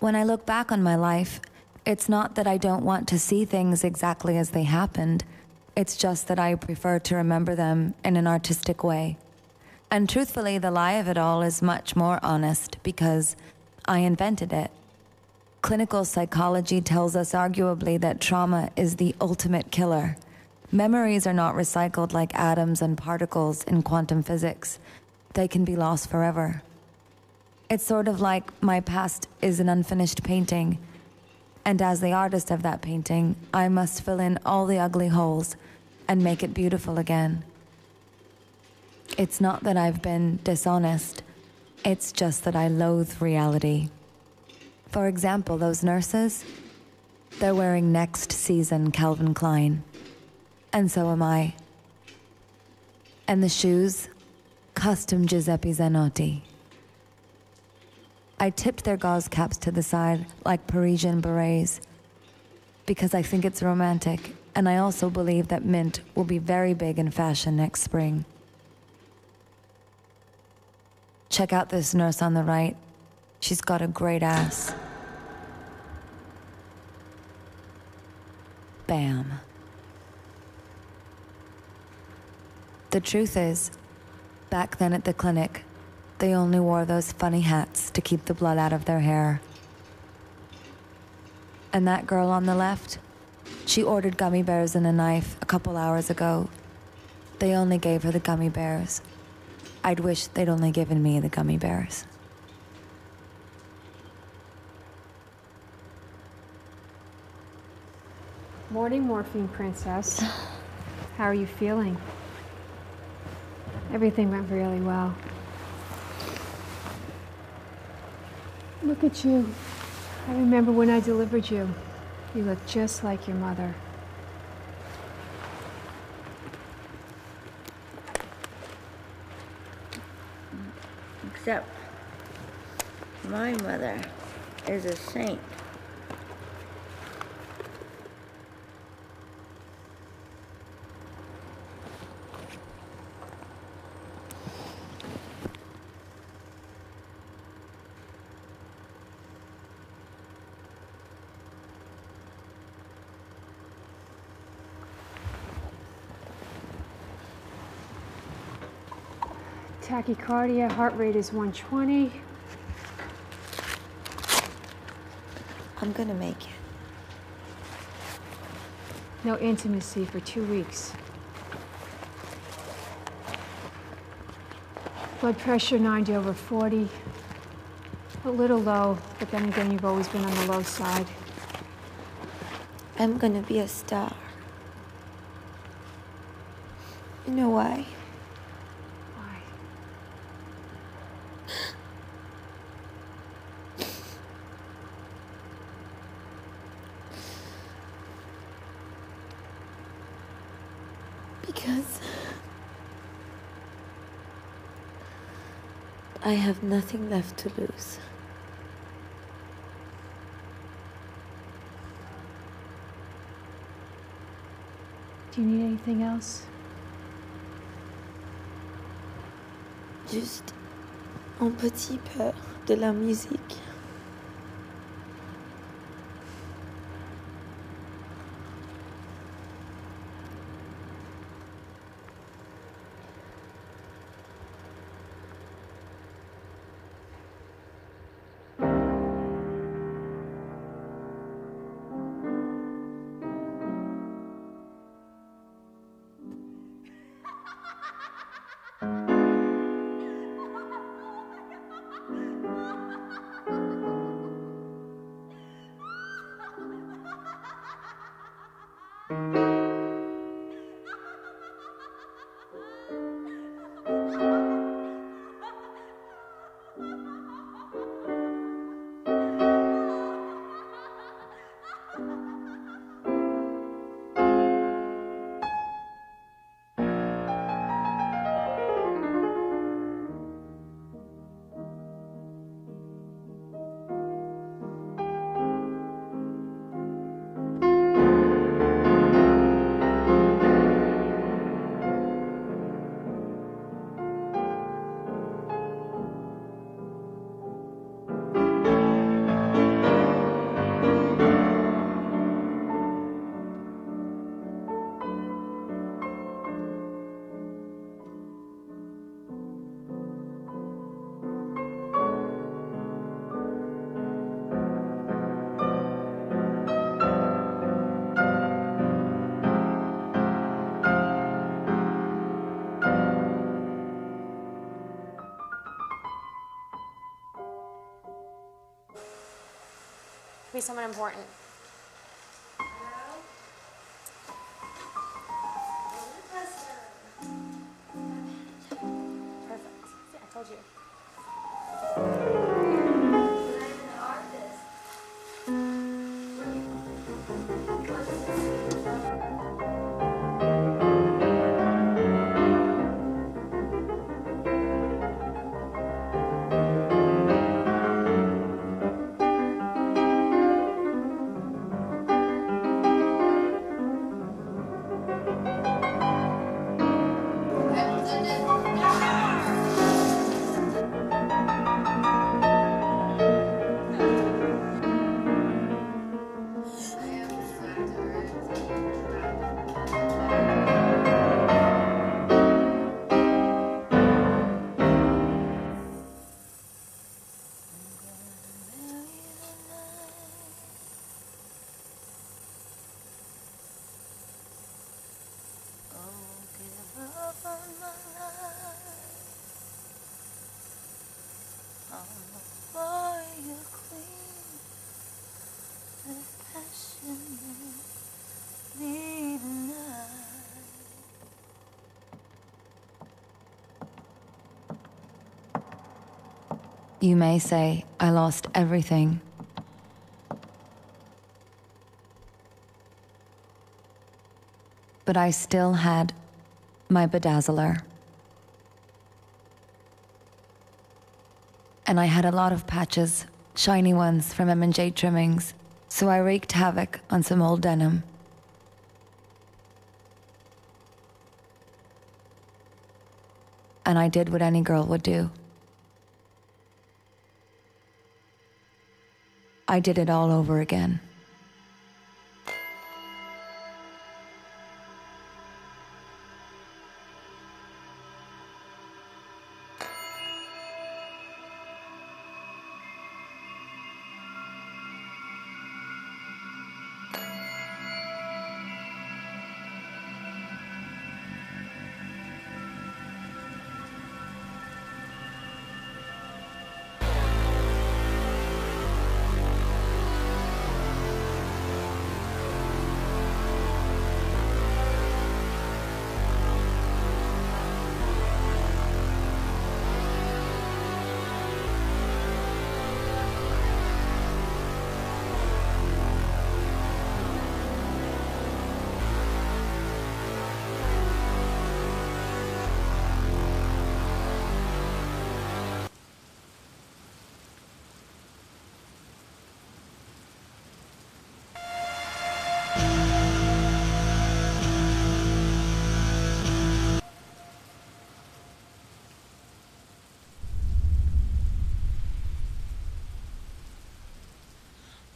When I look back on my life, it's not that I don't want to see things exactly as they happened. It's just that I prefer to remember them in an artistic way. And truthfully, the lie of it all is much more honest because I invented it. Clinical psychology tells us arguably that trauma is the ultimate killer. Memories are not recycled like atoms and particles in quantum physics, they can be lost forever. It's sort of like my past is an unfinished painting, and as the artist of that painting, I must fill in all the ugly holes and make it beautiful again. It's not that I've been dishonest, it's just that I loathe reality. For example, those nurses, they're wearing next season Calvin Klein. And so am I. And the shoes, custom Giuseppe Zanotti. I tipped their gauze caps to the side like Parisian berets because I think it's romantic, and I also believe that mint will be very big in fashion next spring. Check out this nurse on the right. She's got a great ass. Bam. The truth is, back then at the clinic, they only wore those funny hats to keep the blood out of their hair. And that girl on the left, she ordered gummy bears and a knife a couple hours ago. They only gave her the gummy bears. I'd wish they'd only given me the gummy bears. Morning, Morphine Princess. How are you feeling? Everything went really well. Look at you. I remember when I delivered you. You look just like your mother. Except my mother is a saint. Tachycardia, heart rate is 120. I'm gonna make it. No intimacy for two weeks. Blood pressure 90 over 40. A little low, but then again, you've always been on the low side. I'm gonna be a star. You know why? Why? Because I have nothing left to lose. Do you need anything else? Juste un petit peu de la musique. Be someone important. Perfect. See, I told you. You may say I lost everything. But I still had my bedazzler. And I had a lot of patches, shiny ones from M&J trimmings, so I wreaked havoc on some old denim. And I did what any girl would do. I did it all over again.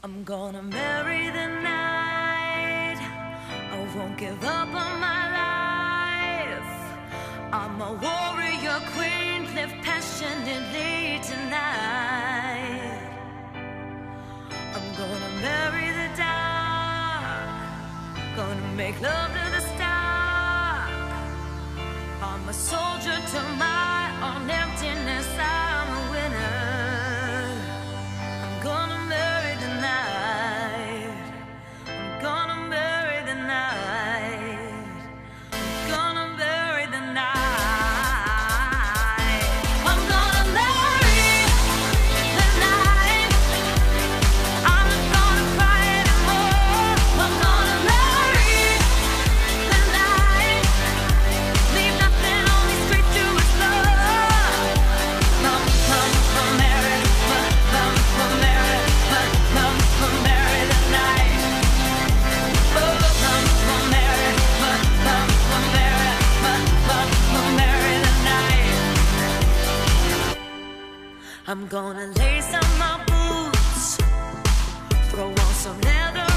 I'm gonna marry the night. I won't give up on my life. I'm a warrior queen, live passionately tonight. I'm gonna marry the dark. Gonna make love to the stars. I'm a soldier to my I'm gonna lace up my boots, throw on some leather